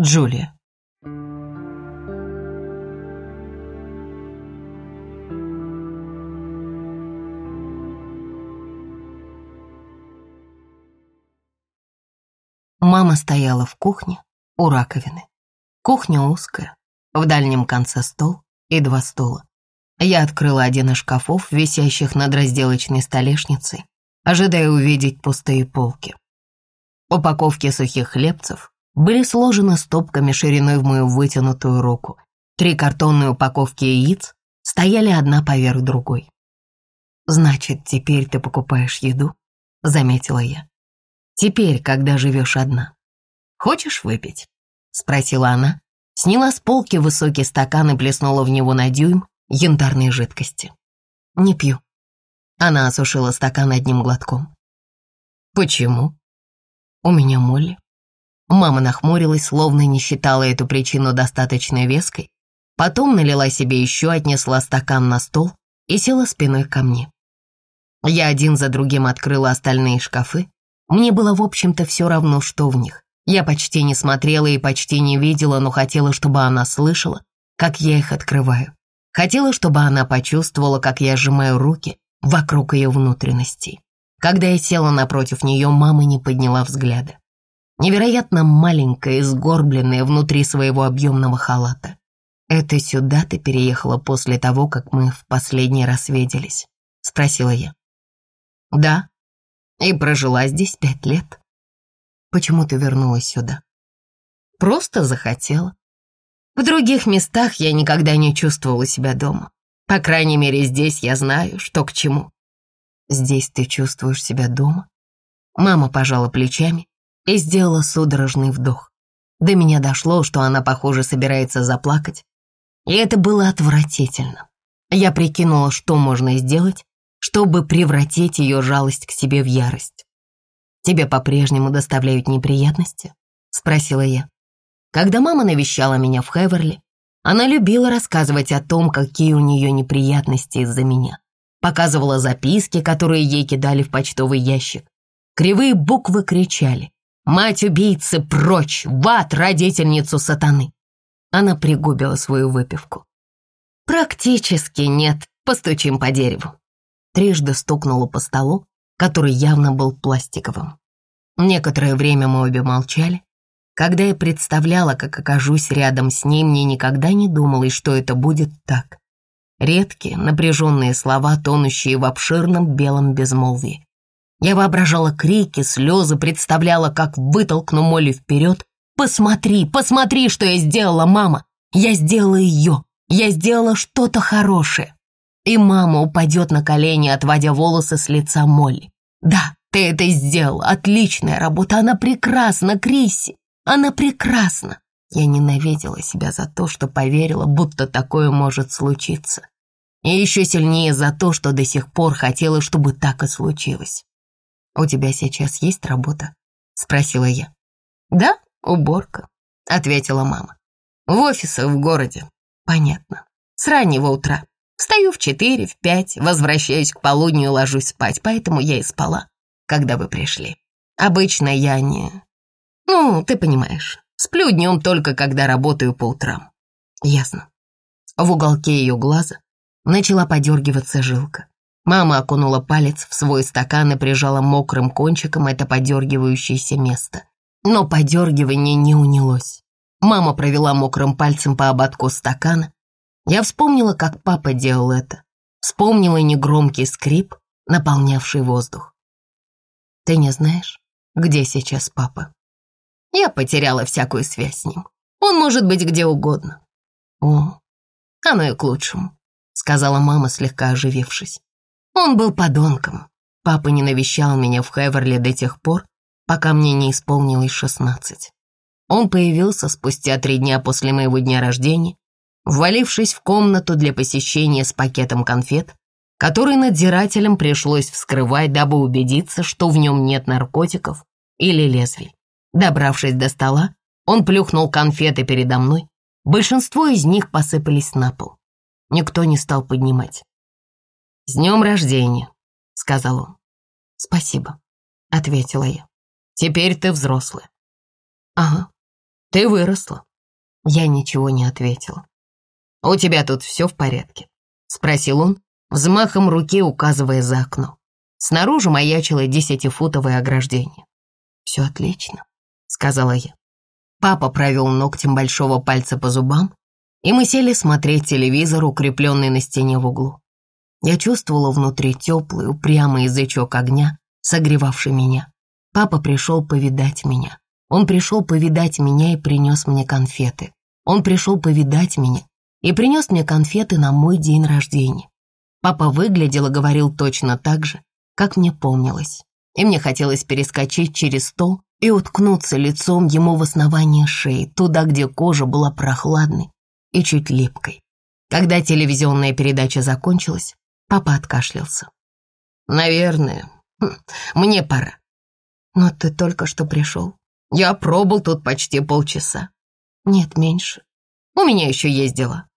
Джулия. Мама стояла в кухне у раковины. Кухня узкая, в дальнем конце стол и два стула. Я открыла один из шкафов, висящих над разделочной столешницей, ожидая увидеть пустые полки. Упаковки сухих хлебцев были сложены стопками шириной в мою вытянутую руку. Три картонные упаковки яиц стояли одна поверх другой. «Значит, теперь ты покупаешь еду?» — заметила я. «Теперь, когда живешь одна. Хочешь выпить?» — спросила она, сняла с полки высокий стакан и плеснула в него на дюйм янтарной жидкости. «Не пью». Она осушила стакан одним глотком. «Почему?» «У меня Молли». Мама нахмурилась, словно не считала эту причину достаточно веской. Потом налила себе еще, отнесла стакан на стол и села спиной ко мне. Я один за другим открыла остальные шкафы. Мне было, в общем-то, все равно, что в них. Я почти не смотрела и почти не видела, но хотела, чтобы она слышала, как я их открываю. Хотела, чтобы она почувствовала, как я сжимаю руки вокруг ее внутренностей. Когда я села напротив нее, мама не подняла взгляда. Невероятно маленькая и сгорбленная внутри своего объемного халата. «Это сюда ты переехала после того, как мы в последний раз виделись?» — спросила я. «Да, и прожила здесь пять лет». «Почему ты вернулась сюда?» «Просто захотела. В других местах я никогда не чувствовала себя дома. По крайней мере, здесь я знаю, что к чему. Здесь ты чувствуешь себя дома? Мама пожала плечами и сделала судорожный вдох. До меня дошло, что она, похоже, собирается заплакать. И это было отвратительно. Я прикинула, что можно сделать, чтобы превратить ее жалость к себе в ярость. «Тебе по-прежнему доставляют неприятности?» — спросила я. Когда мама навещала меня в Хеверли, она любила рассказывать о том, какие у нее неприятности из-за меня. Показывала записки, которые ей кидали в почтовый ящик. Кривые буквы кричали «Мать убийцы, прочь! В ад, родительницу сатаны!» Она пригубила свою выпивку. «Практически нет. Постучим по дереву». Трижды стукнула по столу, который явно был пластиковым. Некоторое время мы обе молчали, когда я представляла, как окажусь рядом с ней, мне никогда не думалось, что это будет так. Редкие, напряженные слова, тонущие в обширном белом безмолвии. Я воображала крики, слезы, представляла, как вытолкну Молли вперед. «Посмотри, посмотри, что я сделала, мама! Я сделала ее! Я сделала что-то хорошее!» И мама упадет на колени, отводя волосы с лица Молли. «Да, ты это сделала! Отличная работа! Она прекрасна, Крисси! Она прекрасна. Я ненавидела себя за то, что поверила, будто такое может случиться. И еще сильнее за то, что до сих пор хотела, чтобы так и случилось. «У тебя сейчас есть работа?» — спросила я. «Да, уборка», — ответила мама. «В офисах в городе». «Понятно. С раннего утра. Встаю в четыре, в пять, возвращаюсь к полудню ложусь спать, поэтому я и спала, когда вы пришли. Обычно я не... Ну, ты понимаешь, сплю днем только, когда работаю по утрам. Ясно. В уголке ее глаза начала подергиваться жилка. Мама окунула палец в свой стакан и прижала мокрым кончиком это подергивающееся место. Но подергивание не унялось. Мама провела мокрым пальцем по ободку стакана. Я вспомнила, как папа делал это. Вспомнила негромкий скрип, наполнявший воздух. «Ты не знаешь, где сейчас папа?» Я потеряла всякую связь с ним. Он может быть где угодно. О, оно и к лучшему, сказала мама, слегка оживившись. Он был подонком. Папа не навещал меня в Хеверли до тех пор, пока мне не исполнилось шестнадцать. Он появился спустя три дня после моего дня рождения, ввалившись в комнату для посещения с пакетом конфет, который надзирателям пришлось вскрывать, дабы убедиться, что в нем нет наркотиков или лезвий. Добравшись до стола, он плюхнул конфеты передо мной. Большинство из них посыпались на пол. Никто не стал поднимать. «С днем рождения», — сказал он. «Спасибо», — ответила я. «Теперь ты взрослая». «Ага». Ты выросла». Я ничего не ответила. «У тебя тут все в порядке?» — спросил он, взмахом руки указывая за окно. Снаружи маячило десятифутовое ограждение. «Все отлично», — сказала я. Папа провел ногтем большого пальца по зубам, и мы сели смотреть телевизор, укрепленный на стене в углу. Я чувствовала внутри теплый, упрямый язычок огня, согревавший меня. Папа пришел повидать меня. Он пришел повидать меня и принес мне конфеты. Он пришел повидать меня и принес мне конфеты на мой день рождения. Папа выглядел и говорил точно так же, как мне помнилось. И мне хотелось перескочить через стол и уткнуться лицом ему в основание шеи, туда, где кожа была прохладной и чуть липкой. Когда телевизионная передача закончилась, Папа откашлялся. «Наверное. Хм, мне пора». «Но ты только что пришел». «Я пробыл тут почти полчаса». «Нет, меньше. У меня еще есть дела».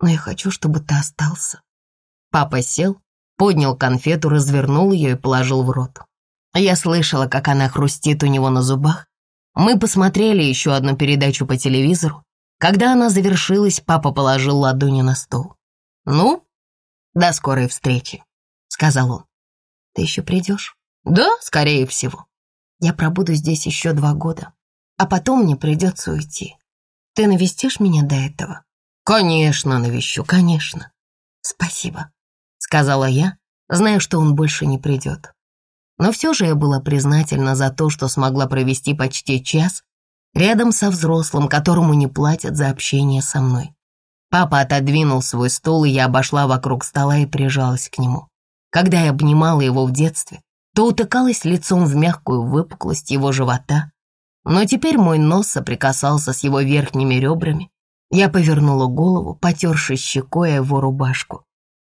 «Но я хочу, чтобы ты остался». Папа сел, поднял конфету, развернул ее и положил в рот. Я слышала, как она хрустит у него на зубах. Мы посмотрели еще одну передачу по телевизору. Когда она завершилась, папа положил ладони на стол. «Ну, «До скорой встречи», — сказал он. «Ты еще придешь?» «Да, скорее всего. Я пробуду здесь еще два года, а потом мне придется уйти. Ты навестишь меня до этого?» «Конечно навещу, конечно». «Спасибо», — сказала я, зная, что он больше не придет. Но все же я была признательна за то, что смогла провести почти час рядом со взрослым, которому не платят за общение со мной. Папа отодвинул свой стул, и я обошла вокруг стола и прижалась к нему. Когда я обнимала его в детстве, то утыкалась лицом в мягкую выпуклость его живота, но теперь мой нос соприкасался с его верхними ребрами. Я повернула голову, потерши щекой его рубашку.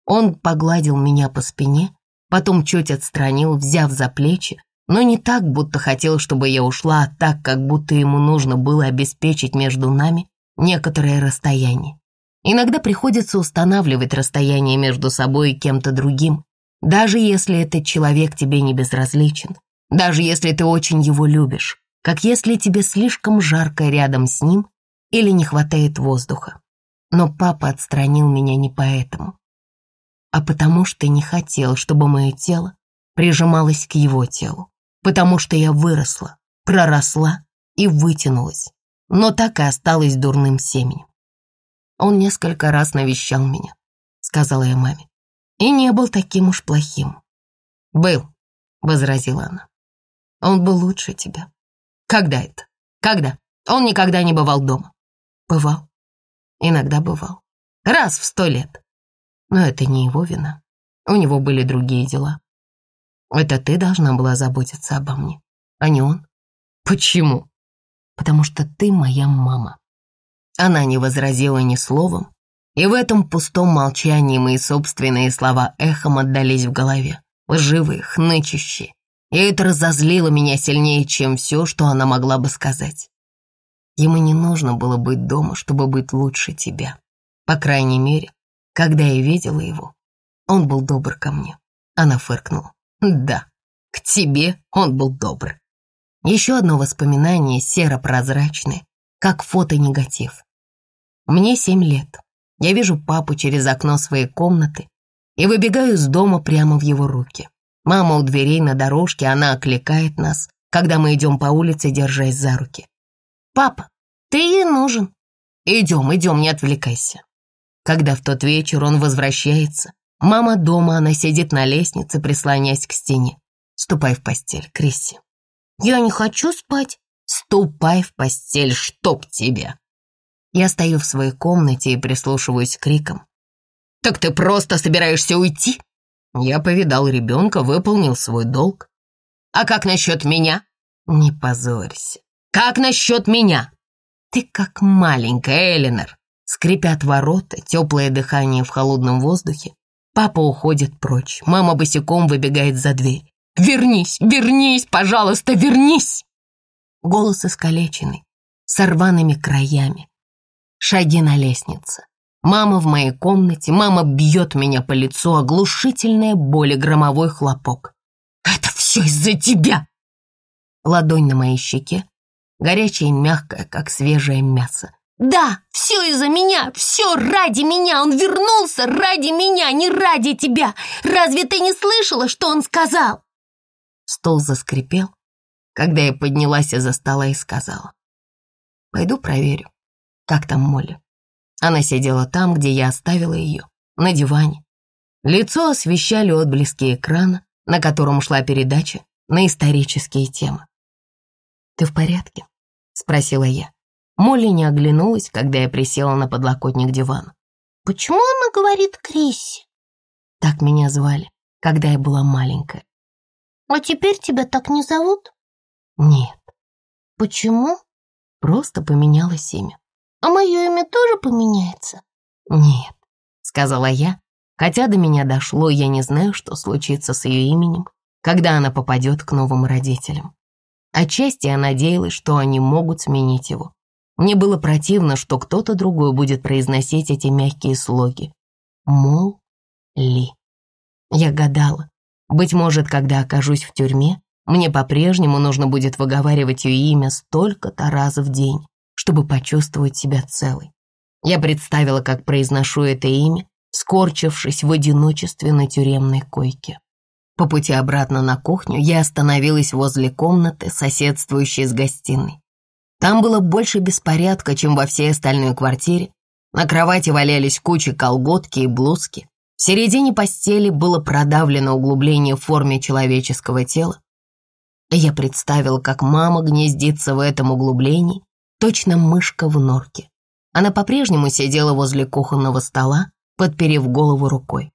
Он погладил меня по спине, потом чуть отстранил, взяв за плечи, но не так, будто хотел, чтобы я ушла, а так, как будто ему нужно было обеспечить между нами некоторое расстояние. Иногда приходится устанавливать расстояние между собой и кем-то другим, даже если этот человек тебе не безразличен, даже если ты очень его любишь, как если тебе слишком жарко рядом с ним или не хватает воздуха. Но папа отстранил меня не поэтому, а потому что не хотел, чтобы мое тело прижималось к его телу, потому что я выросла, проросла и вытянулась, но так и осталась дурным семенем. Он несколько раз навещал меня, сказала я маме. И не был таким уж плохим. Был, возразила она. Он был лучше тебя. Когда это? Когда? Он никогда не бывал дома. Бывал. Иногда бывал. Раз в сто лет. Но это не его вина. У него были другие дела. Это ты должна была заботиться обо мне, а не он. Почему? Потому что ты моя мама. Она не возразила ни словом, и в этом пустом молчании мои собственные слова эхом отдались в голове, лживые, хнычущие. И это разозлило меня сильнее, чем все, что она могла бы сказать. Ему не нужно было быть дома, чтобы быть лучше тебя. По крайней мере, когда я видела его, он был добр ко мне. Она фыркнула. Да, к тебе он был добр. Еще одно воспоминание серо-прозрачное, как фото-негатив. Мне семь лет. Я вижу папу через окно своей комнаты и выбегаю из дома прямо в его руки. Мама у дверей на дорожке, она окликает нас, когда мы идем по улице, держась за руки. «Папа, ты ей нужен». «Идем, идем, не отвлекайся». Когда в тот вечер он возвращается, мама дома, она сидит на лестнице, прислонясь к стене. «Ступай в постель, Крисси». «Я не хочу спать». «Ступай в постель, чтоб тебя». Я стою в своей комнате и прислушиваюсь к крикам. «Так ты просто собираешься уйти?» Я повидал ребенка, выполнил свой долг. «А как насчет меня?» «Не позорься». «Как насчет меня?» «Ты как маленькая, Эленор». Скрипят ворота, теплое дыхание в холодном воздухе. Папа уходит прочь, мама босиком выбегает за дверь. «Вернись, вернись, пожалуйста, вернись!» Голос искалеченный, с рваными краями. Шаги на лестнице. Мама в моей комнате, мама бьет меня по лицу, оглушительная боль и громовой хлопок. «Это все из-за тебя!» Ладонь на моей щеке, горячее и мягкое, как свежее мясо. «Да, все из-за меня, все ради меня, он вернулся ради меня, не ради тебя. Разве ты не слышала, что он сказал?» Стол заскрипел, когда я поднялась из-за стола и сказала. «Пойду проверю, как там Молли». Она сидела там, где я оставила ее, на диване. Лицо освещали отблески экрана, на котором шла передача на исторические темы. «Ты в порядке?» — спросила я. Молли не оглянулась, когда я присела на подлокотник дивана. «Почему она говорит Крисси?» Так меня звали, когда я была маленькая. «А теперь тебя так не зовут?» «Нет». «Почему?» Просто поменялось имя. «А мое имя тоже поменяется?» «Нет», — сказала я, хотя до меня дошло, я не знаю, что случится с ее именем, когда она попадет к новым родителям. Отчасти я надеялась, что они могут сменить его. Мне было противно, что кто-то другой будет произносить эти мягкие слоги. Мол, ли. Я гадала. Быть может, когда окажусь в тюрьме, мне по-прежнему нужно будет выговаривать ее имя столько-то раз в день, чтобы почувствовать себя целой. Я представила, как произношу это имя, скорчившись в одиночестве на тюремной койке. По пути обратно на кухню я остановилась возле комнаты, соседствующей с гостиной. Там было больше беспорядка, чем во всей остальной квартире. На кровати валялись кучи колготки и блузки. В середине постели было продавлено углубление в форме человеческого тела. Я представила, как мама гнездится в этом углублении, точно мышка в норке. Она по-прежнему сидела возле кухонного стола, подперев голову рукой.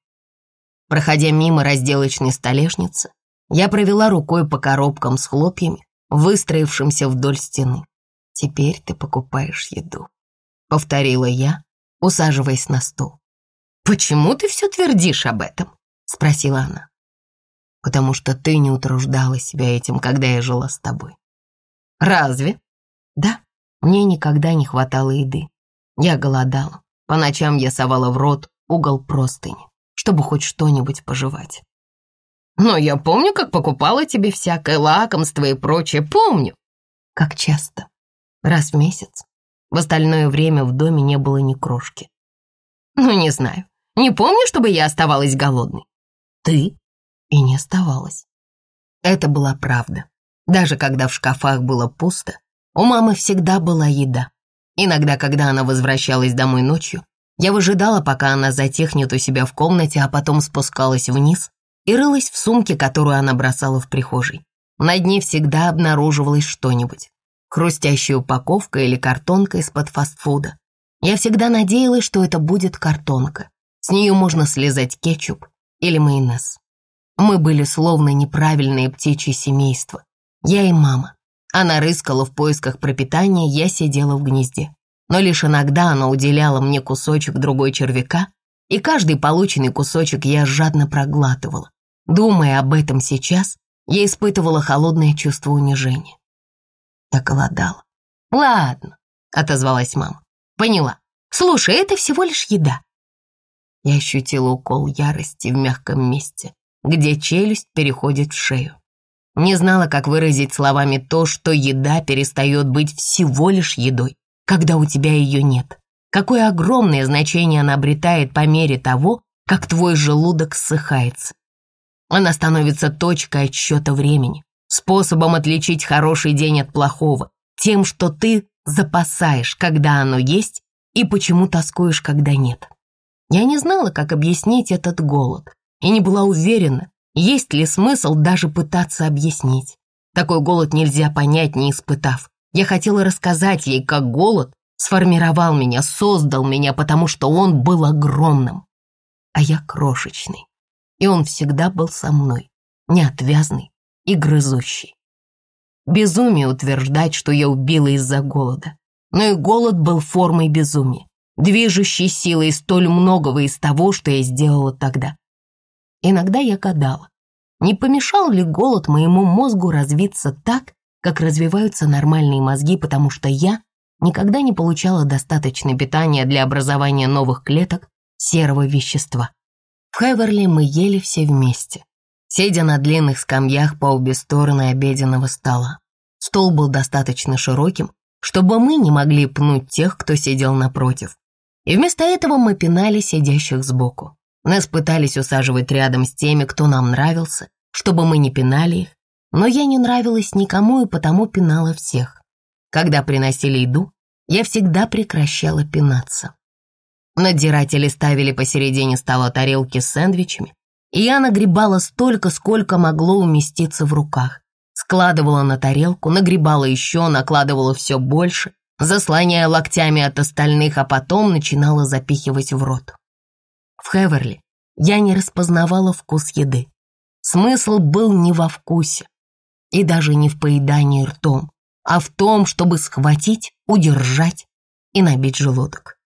Проходя мимо разделочной столешницы, я провела рукой по коробкам с хлопьями, выстроившимся вдоль стены. «Теперь ты покупаешь еду», — повторила я, усаживаясь на стул. «Почему ты все твердишь об этом?» — спросила она. «Потому что ты не утруждала себя этим, когда я жила с тобой». «Разве?» «Да, мне никогда не хватало еды. Я голодала. По ночам я совала в рот угол простыни, чтобы хоть что-нибудь пожевать. Но я помню, как покупала тебе всякое лакомство и прочее, помню. Как часто? раз в месяц. В остальное время в доме не было ни крошки. Ну, не знаю. Не помню, чтобы я оставалась голодной. Ты и не оставалась. Это была правда. Даже когда в шкафах было пусто, у мамы всегда была еда. Иногда, когда она возвращалась домой ночью, я выжидала, пока она затихнет у себя в комнате, а потом спускалась вниз и рылась в сумке, которую она бросала в прихожей. На дне всегда обнаруживалось что-нибудь хрустящая упаковка или картонка из-под фастфуда. Я всегда надеялась, что это будет картонка. С нее можно слезать кетчуп или майонез. Мы были словно неправильное птичье семейство. Я и мама. Она рыскала в поисках пропитания, я сидела в гнезде. Но лишь иногда она уделяла мне кусочек другой червяка, и каждый полученный кусочек я жадно проглатывала. Думая об этом сейчас, я испытывала холодное чувство унижения. Я голодала. «Ладно», — отозвалась мама. «Поняла. Слушай, это всего лишь еда». Я ощутила укол ярости в мягком месте, где челюсть переходит в шею. Не знала, как выразить словами то, что еда перестает быть всего лишь едой, когда у тебя ее нет. Какое огромное значение она обретает по мере того, как твой желудок ссыхается. Она становится точкой отсчета времени, способом отличить хороший день от плохого, тем, что ты запасаешь, когда оно есть, и почему тоскуешь, когда нет. Я не знала, как объяснить этот голод, и не была уверена, есть ли смысл даже пытаться объяснить. Такой голод нельзя понять, не испытав. Я хотела рассказать ей, как голод сформировал меня, создал меня, потому что он был огромным, а я крошечный. И он всегда был со мной, неотвязный, и грызущий. Безумие утверждать, что я убила из-за голода. Но и голод был формой безумия, движущей силой столь многого из того, что я сделала тогда. Иногда я гадала, не помешал ли голод моему мозгу развиться так, как развиваются нормальные мозги, потому что я никогда не получала достаточно питания для образования новых клеток серого вещества. В Хеверли мы ели все вместе, сидя на длинных скамьях по обе стороны обеденного стола. Стол был достаточно широким, чтобы мы не могли пнуть тех, кто сидел напротив. И вместо этого мы пинали сидящих сбоку. Нас пытались усаживать рядом с теми, кто нам нравился, чтобы мы не пинали их, но я не нравилась никому и потому пинала всех. Когда приносили еду, я всегда прекращала пинаться. Надзиратели ставили посередине стола тарелки с сэндвичами, и я нагребала столько, сколько могло уместиться в руках. Складывала на тарелку, нагребала еще, накладывала все больше, заслоняя локтями от остальных, а потом начинала запихивать в рот. В Хеверли я не распознавала вкус еды. Смысл был не во вкусе и даже не в поедании ртом, а в том, чтобы схватить, удержать и набить желудок.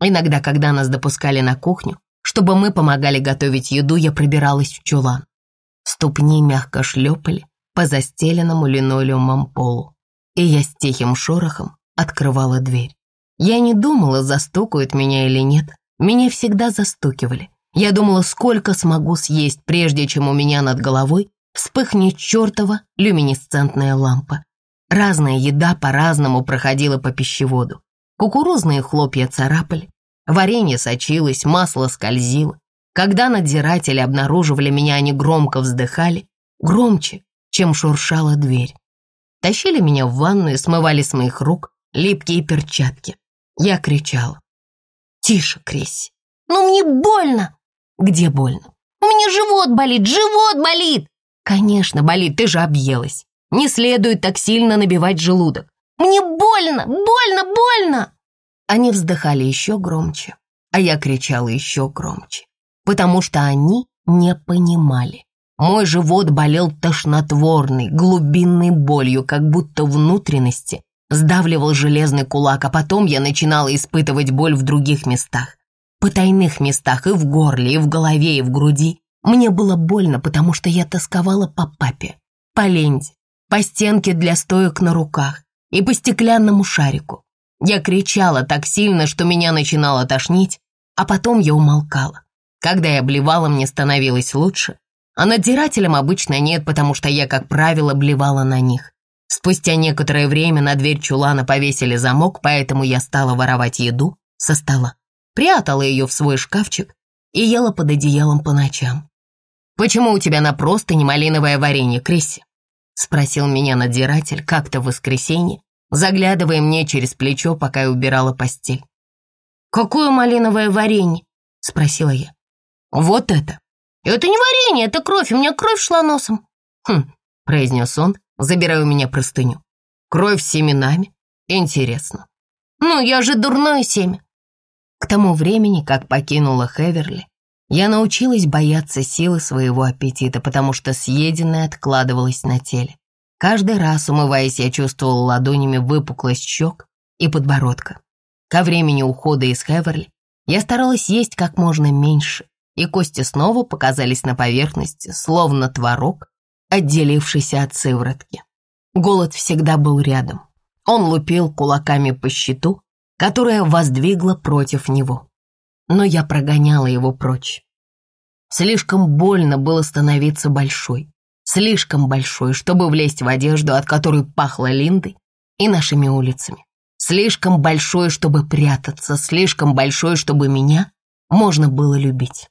Иногда, когда нас допускали на кухню, чтобы мы помогали готовить еду, я пробиралась в чулан. Ступни мягко шлепали по застеленному линолеумом полу, и я с тихим шорохом открывала дверь. Я не думала, застукают меня или нет. Меня всегда застукивали. Я думала, сколько смогу съесть, прежде чем у меня над головой вспыхнет чертова люминесцентная лампа. Разная еда по-разному проходила по пищеводу. Кукурузные хлопья царапали, варенье сочилось, масло скользило. Когда надзиратели обнаруживали меня, они громко вздыхали, громче, чем шуршала дверь. Тащили меня в ванную, смывали с моих рук липкие перчатки. Я кричала. «Тише, Кресси!» «Ну мне больно!» «Где больно?» «У меня живот болит, живот болит!» «Конечно, болит, ты же объелась!» Не следует так сильно набивать желудок. Мне больно, больно, больно!» Они вздыхали еще громче, а я кричала еще громче, потому что они не понимали. Мой живот болел тошнотворной, глубинной болью, как будто внутренности сдавливал железный кулак, а потом я начинала испытывать боль в других местах. Потайных местах и в горле, и в голове, и в груди. Мне было больно, потому что я тосковала по папе, по Ленде, по стенке для стоек на руках и по стеклянному шарику. Я кричала так сильно, что меня начинало тошнить, а потом я умолкала. Когда я блевала, мне становилось лучше, а надзирателям обычно нет, потому что я, как правило, блевала на них. Спустя некоторое время на дверь чулана повесили замок, поэтому я стала воровать еду со стола, прятала ее в свой шкафчик и ела под одеялом по ночам. «Почему у тебя на простыне малиновое варенье, Крисси?» — спросил меня надзиратель как-то в воскресенье, заглядывая мне через плечо, пока я убирала постель. «Какое малиновое варенье?» — спросила я. «Вот это». «Это не варенье, это кровь, у меня кровь шла носом». «Хм», — произнес он, забирая у меня простыню. «Кровь семенами? Интересно». «Ну, я же дурное семя». К тому времени, как покинула Хеверли, я научилась бояться силы своего аппетита, потому что съеденное откладывалось на теле. Каждый раз, умываясь, я чувствовала ладонями выпуклость щек и подбородка. Ко времени ухода из Хеверли я старалась есть как можно меньше, и кости снова показались на поверхности, словно творог, отделившийся от сыворотки. Голод всегда был рядом. Он лупил кулаками по щиту, которое воздвигло против него но я прогоняла его прочь. Слишком больно было становиться большой, слишком большой, чтобы влезть в одежду, от которой пахло Линдой и нашими улицами. Слишком большой, чтобы прятаться, слишком большой, чтобы меня можно было любить.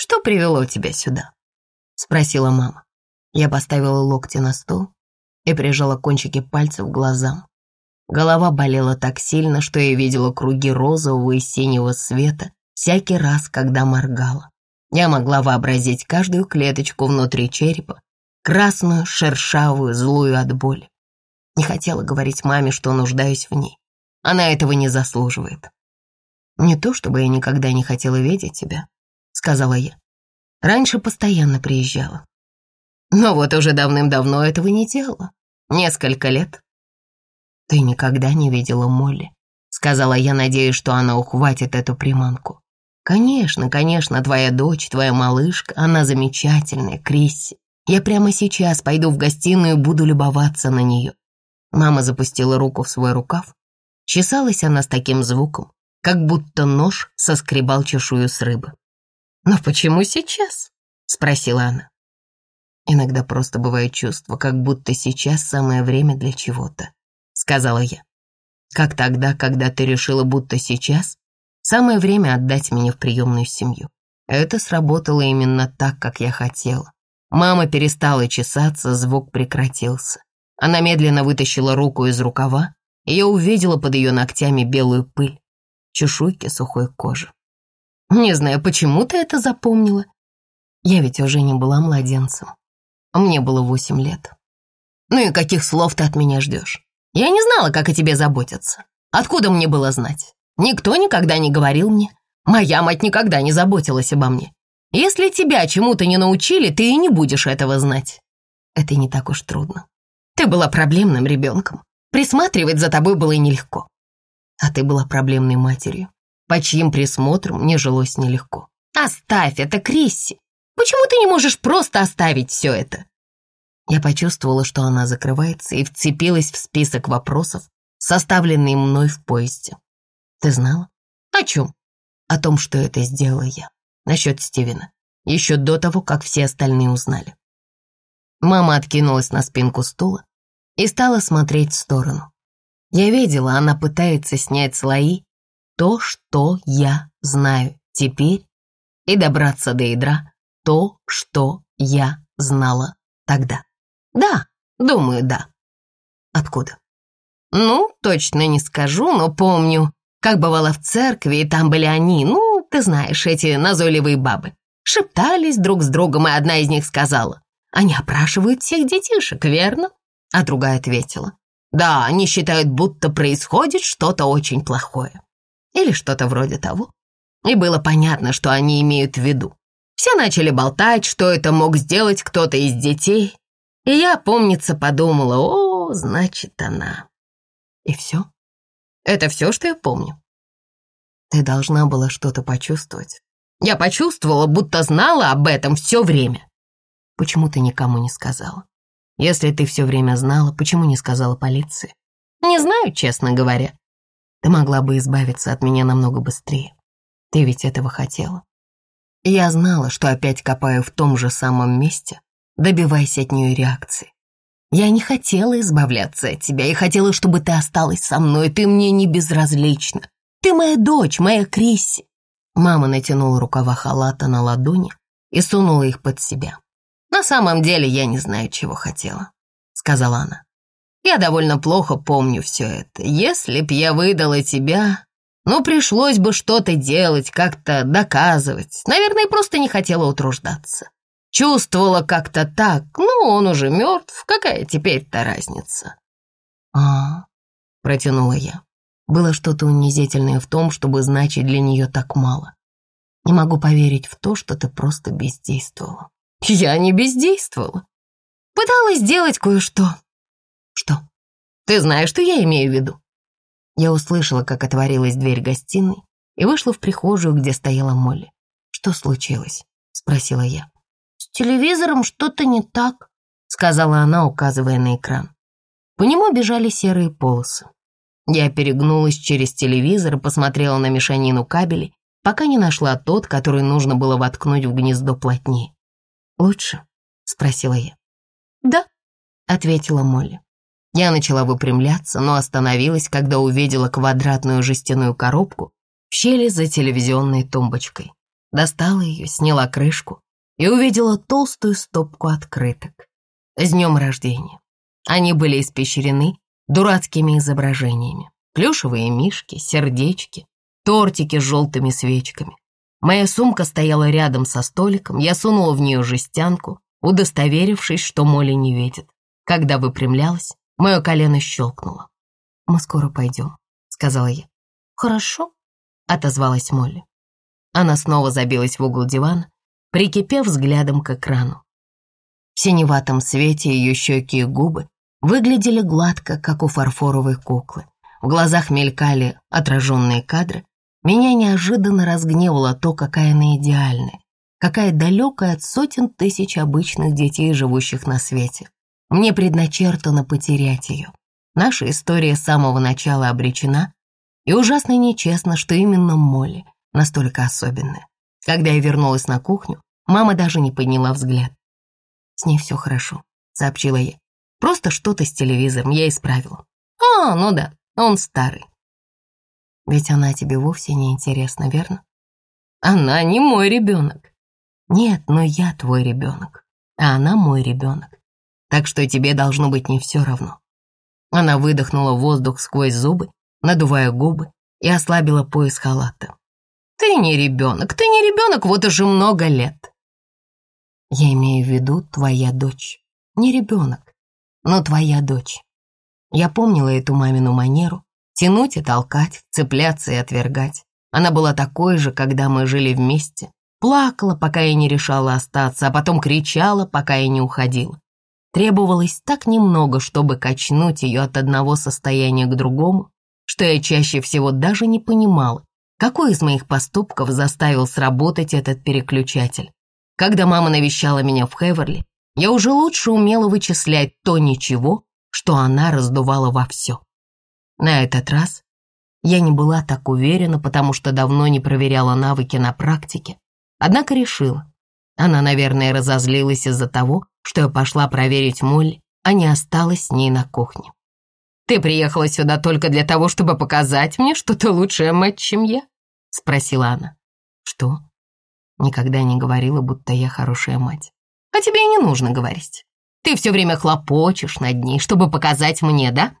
«Что привело тебя сюда?» — спросила мама. Я поставила локти на стол и прижала кончики пальцев к глазам. Голова болела так сильно, что я видела круги розового и синего света всякий раз, когда моргала. Я могла вообразить каждую клеточку внутри черепа, красную, шершавую, злую от боли. Не хотела говорить маме, что нуждаюсь в ней. Она этого не заслуживает. «Не то, чтобы я никогда не хотела видеть тебя», — сказала я. «Раньше постоянно приезжала. Но вот уже давным-давно этого не делала. Несколько лет. «Ты никогда не видела Молли?» — сказала я, надеясь, что она ухватит эту приманку. «Конечно, конечно, твоя дочь, твоя малышка, она замечательная, Крисси. Я прямо сейчас пойду в гостиную и буду любоваться на нее». Мама запустила руку в свой рукав. Чесалась она с таким звуком, как будто нож соскребал чешую с рыбы. «Но почему сейчас?» — спросила она. Иногда просто бывает чувство, как будто сейчас самое время для чего-то, сказала я. Как тогда, когда ты решила, будто сейчас самое время отдать меня в приемную семью. Это сработало именно так, как я хотела. Мама перестала чесаться, звук прекратился. Она медленно вытащила руку из рукава, и я увидела под ее ногтями белую пыль, чешуйки сухой кожи. Не знаю, почему ты это запомнила. Я ведь уже не была младенцем. Мне было восемь лет. Ну и каких слов ты от меня ждешь? Я не знала, как о тебе заботятся. Откуда мне было знать? Никто никогда не говорил мне. Моя мать никогда не заботилась обо мне. Если тебя чему-то не научили, ты и не будешь этого знать. Это не так уж трудно. Ты была проблемным ребенком. Присматривать за тобой было нелегко. А ты была проблемной матерью, по чьим присмотром мне жилось нелегко. Оставь это, Крисси. Почему ты не можешь просто оставить все это? Я почувствовала, что она закрывается и вцепилась в список вопросов, составленный мной в поезде. Ты знала? О чем? О том, что это сделала я. Насчет Стивена. Еще до того, как все остальные узнали. Мама откинулась на спинку стула и стала смотреть в сторону. Я видела, она пытается снять слои, то, что я знаю теперь, и добраться до ядра, то, что я знала тогда. Да, думаю, да. Откуда? Ну, точно не скажу, но помню, как бывало в церкви, и там были они, ну, ты знаешь, эти назойливые бабы. Шептались друг с другом, и одна из них сказала, «Они опрашивают всех детишек, верно?» А другая ответила, «Да, они считают, будто происходит что-то очень плохое». Или что-то вроде того. И было понятно, что они имеют в виду. Все начали болтать, что это мог сделать кто-то из детей, и я, помнится, подумала, о, значит, она. И все. Это все, что я помню. Ты должна была что-то почувствовать. Я почувствовала, будто знала об этом все время. Почему ты никому не сказала? Если ты все время знала, почему не сказала полиции? Не знаю, честно говоря. Ты могла бы избавиться от меня намного быстрее. Ты ведь этого хотела. Я знала, что опять копаю в том же самом месте, добиваясь от нее реакции. Я не хотела избавляться от тебя, я хотела, чтобы ты осталась со мной, ты мне не безразлична. Ты моя дочь, моя Крисси. Мама натянула рукава халата на ладони и сунула их под себя. «На самом деле я не знаю, чего хотела», — сказала она. «Я довольно плохо помню все это. Если б я выдала тебя, ну, пришлось бы что-то делать, как-то доказывать. Наверное, просто не хотела утруждаться. Чувствовала как-то так, ну, он уже мертв, какая теперь-то разница? а протянула я. Было что-то унизительное в том, чтобы значить для нее так мало. Не могу поверить в то, что ты просто бездействовала. Я не бездействовала. Пыталась сделать кое-что. Что? Ты знаешь, что я имею в виду? Я услышала, как отворилась дверь гостиной и вышла в прихожую, где стояла Молли. «Что случилось?» — спросила я. «С телевизором что-то не так», — сказала она, указывая на экран. По нему бежали серые полосы. Я перегнулась через телевизор и посмотрела на мешанину кабелей, пока не нашла тот, который нужно было воткнуть в гнездо плотнее. «Лучше?» — спросила я. «Да», — ответила Молли. Я начала выпрямляться, но остановилась, когда увидела квадратную жестяную коробку в щели за телевизионной тумбочкой. Достала ее, сняла крышку и увидела толстую стопку открыток. С днем рождения. Они были испещрены дурацкими изображениями. Плюшевые мишки, сердечки, тортики с желтыми свечками. Моя сумка стояла рядом со столиком, я сунула в нее жестянку, удостоверившись, что Молли не видит. Когда выпрямлялась, мое колено щелкнуло. «Мы скоро пойдем», — сказала я. «Хорошо», — отозвалась Молли. Она снова забилась в угол дивана, прикипев взглядом к экрану. В синеватом свете ее щеки и губы выглядели гладко, как у фарфоровой куклы. В глазах мелькали отраженные кадры. Меня неожиданно разгневало то, какая она идеальная, какая далекая от сотен тысяч обычных детей, живущих на свете. Мне предначертано потерять ее. Наша история с самого начала обречена, и ужасно нечестно, что именно Молли настолько особенная. Когда я вернулась на кухню, мама даже не подняла взгляд. «С ней все хорошо», — сообщила я. «Просто что-то с телевизором я исправила». «А, ну да, он старый». «Ведь она тебе вовсе не интересна, верно?» «Она не мой ребенок». «Нет, но я твой ребенок, а она мой ребенок. Так что тебе должно быть не все равно». Она выдохнула воздух сквозь зубы, надувая губы, и ослабила пояс халата. «Ты не ребенок, ты не ребенок вот уже много лет». «Я имею в виду твоя дочь, не ребенок, но твоя дочь». Я помнила эту мамину манеру тянуть и толкать, цепляться и отвергать. Она была такой же, когда мы жили вместе. Плакала, пока я не решала остаться, а потом кричала, пока я не уходила. Требовалось так немного, чтобы качнуть ее от одного состояния к другому, что я чаще всего даже не понимала, какой из моих поступков заставил сработать этот переключатель. Когда мама навещала меня в Хеверли, я уже лучше умела вычислять то ничего, что она раздувала во все. На этот раз я не была так уверена, потому что давно не проверяла навыки на практике, однако решила. Она, наверное, разозлилась из-за того, что я пошла проверить Молли, а не осталась с ней на кухне. «Ты приехала сюда только для того, чтобы показать мне, что ты лучшая мать, чем я?» — спросила она. «Что?» Никогда не говорила, будто я хорошая мать. «А тебе и не нужно говорить. Ты все время хлопочешь над ней, чтобы показать мне, да?»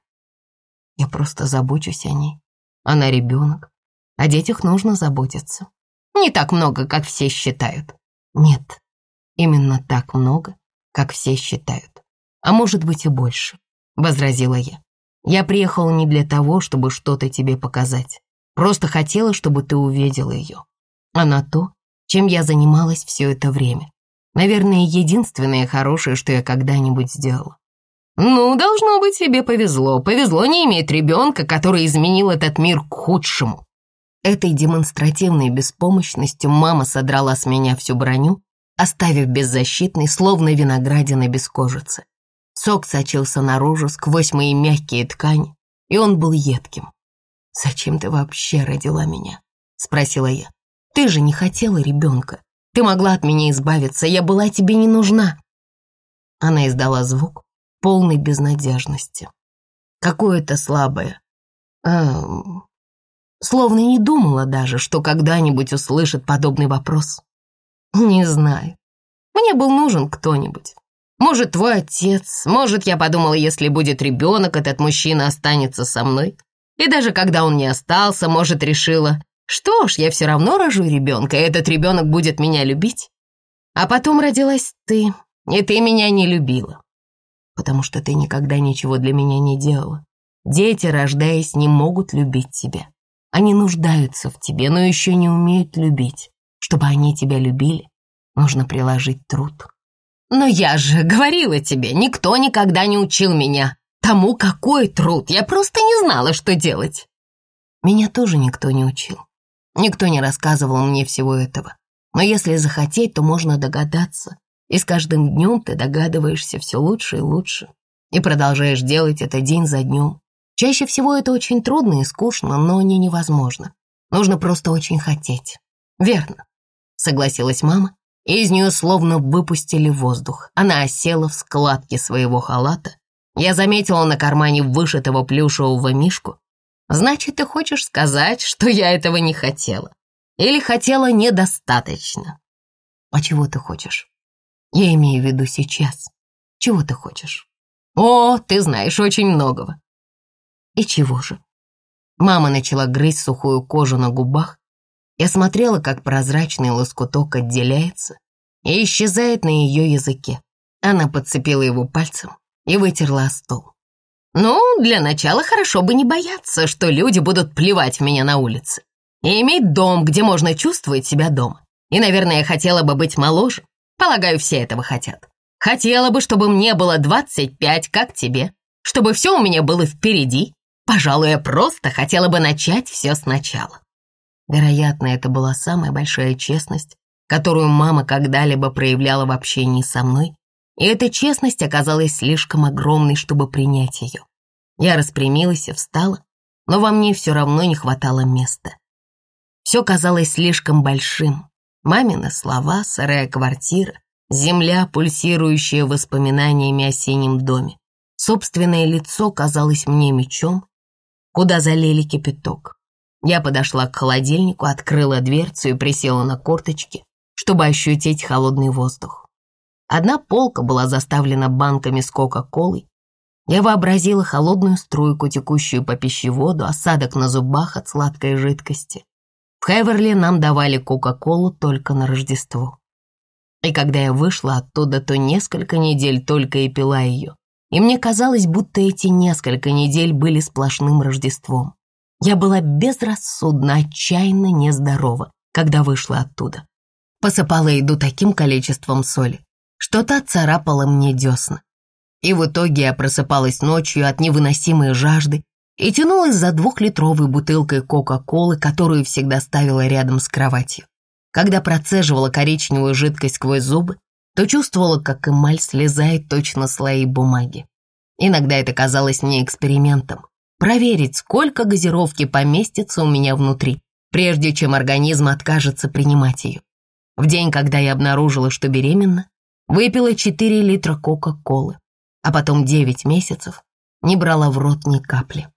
«Я просто забочусь о ней. Она ребенок. О детях нужно заботиться. Не так много, как все считают». «Нет, именно так много, как все считают. А может быть и больше», — возразила я. Я приехала не для того, чтобы что-то тебе показать. Просто хотела, чтобы ты увидела ее. Она то, чем я занималась все это время. Наверное, единственное хорошее, что я когда-нибудь сделала. Ну, должно быть, тебе повезло. Повезло не иметь ребенка, который изменил этот мир к худшему. Этой демонстративной беспомощностью мама содрала с меня всю броню, оставив беззащитной, словно виноградина без кожицы. Сок сочился наружу сквозь мои мягкие ткани, и он был едким. «Зачем ты вообще родила меня?» — спросила я. «Ты же не хотела ребенка. Ты могла от меня избавиться, я была тебе не нужна». Она издала звук, полный безнадежности. Какое-то слабое. Эм, словно не думала даже, что когда-нибудь услышит подобный вопрос. Не знаю. Мне был нужен кто-нибудь. Может, твой отец, может, я подумала, если будет ребенок, этот мужчина останется со мной. И даже когда он не остался, может, решила, что ж, я все равно рожу ребенка, и этот ребенок будет меня любить. А потом родилась ты, и ты меня не любила. Потому что ты никогда ничего для меня не делала. Дети, рождаясь, не могут любить тебя. Они нуждаются в тебе, но еще не умеют любить. Чтобы они тебя любили, нужно приложить труд. «Но я же говорила тебе, никто никогда не учил меня. Тому какой труд, я просто не знала, что делать». Меня тоже никто не учил. Никто не рассказывал мне всего этого. Но если захотеть, то можно догадаться. И с каждым днем ты догадываешься все лучше и лучше. И продолжаешь делать это день за днем. Чаще всего это очень трудно и скучно, но не невозможно. Нужно просто очень хотеть. Верно, согласилась мама и из нее словно выпустили воздух. Она осела в складке своего халата. Я заметила на кармане вышитого плюшевого мишку. «Значит, ты хочешь сказать, что я этого не хотела? Или хотела недостаточно?» «А чего ты хочешь?» «Я имею в виду сейчас. Чего ты хочешь?» «О, ты знаешь очень многого». «И чего же?» Мама начала грызть сухую кожу на губах, я смотрела, как прозрачный лоскуток отделяется и исчезает на ее языке. Она подцепила его пальцем и вытерла стол. «Ну, для начала хорошо бы не бояться, что люди будут плевать в меня на улице. И иметь дом, где можно чувствовать себя дома. И, наверное, я хотела бы быть моложе. Полагаю, все этого хотят. Хотела бы, чтобы мне было 25, как тебе. Чтобы все у меня было впереди. Пожалуй, я просто хотела бы начать все сначала. Вероятно, это была самая большая честность, которую мама когда-либо проявляла в общении со мной, и эта честность оказалась слишком огромной, чтобы принять ее. Я распрямилась и встала, но во мне все равно не хватало места. Все казалось слишком большим. Мамины слова, сырая квартира, Земля, пульсирующая воспоминаниями о синем доме. Собственное лицо казалось мне мечом, куда залили кипяток. Я подошла к холодильнику, открыла дверцу и присела на корточки, чтобы ощутить холодный воздух. Одна полка была заставлена банками с Кока-Колой. Я вообразила холодную струйку, текущую по пищеводу, осадок на зубах от сладкой жидкости. В Хеверли нам давали Кока-Колу только на Рождество. И когда я вышла оттуда, то несколько недель только и пила ее. И мне казалось, будто эти несколько недель были сплошным Рождеством. Я была безрассудно, отчаянно нездорова, когда вышла оттуда. Посыпала еду таким количеством соли, что та царапала мне десна. И в итоге я просыпалась ночью от невыносимой жажды и тянулась за двухлитровой бутылкой Кока-Колы, которую всегда ставила рядом с кроватью. Когда процеживала коричневую жидкость сквозь зубы, то чувствовала, как эмаль слезает точно слои бумаги. Иногда это казалось мне экспериментом. Проверить, сколько газировки поместится у меня внутри, прежде чем организм откажется принимать ее. В день, когда я обнаружила, что беременна, выпила 4 литра Кока-Колы, а потом 9 месяцев не брала в рот ни капли.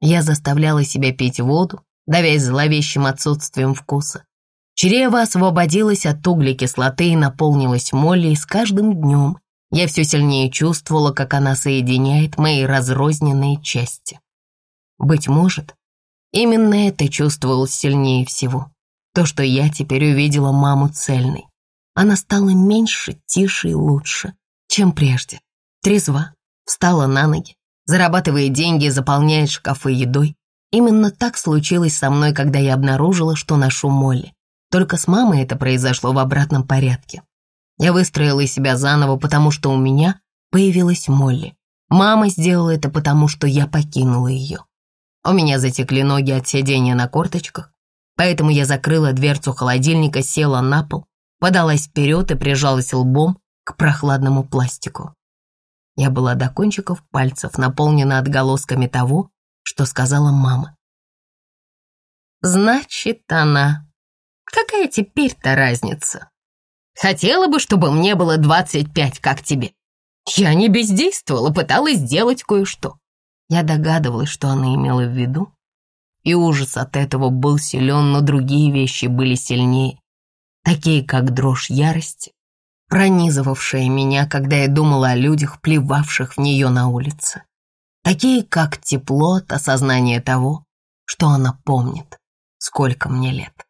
Я заставляла себя пить воду, давясь зловещим отсутствием вкуса, Чрево освободилось от углекислоты и наполнилось молли, с каждым днем я все сильнее чувствовала, как она соединяет мои разрозненные части. Быть может, именно это чувствовалось сильнее всего. То, что я теперь увидела маму цельной. Она стала меньше, тише и лучше, чем прежде. Трезва, встала на ноги, зарабатывая деньги заполняет шкафы едой. Именно так случилось со мной, когда я обнаружила, что ношу Молли. Только с мамой это произошло в обратном порядке. Я выстроила себя заново, потому что у меня появилась Молли. Мама сделала это потому, что я покинула ее. У меня затекли ноги от сидения на корточках, поэтому я закрыла дверцу холодильника, села на пол, подалась вперед и прижалась лбом к прохладному пластику. Я была до кончиков пальцев наполнена отголосками того, что сказала мама. «Значит, она Какая теперь-то разница? Хотела бы, чтобы мне было 25, как тебе. Я не бездействовала, пыталась сделать кое-что. Я догадывалась, что она имела в виду. И ужас от этого был силен, но другие вещи были сильнее. Такие, как дрожь ярости, пронизывавшая меня, когда я думала о людях, плевавших в нее на улице. Такие, как тепло от осознания того, что она помнит, сколько мне лет.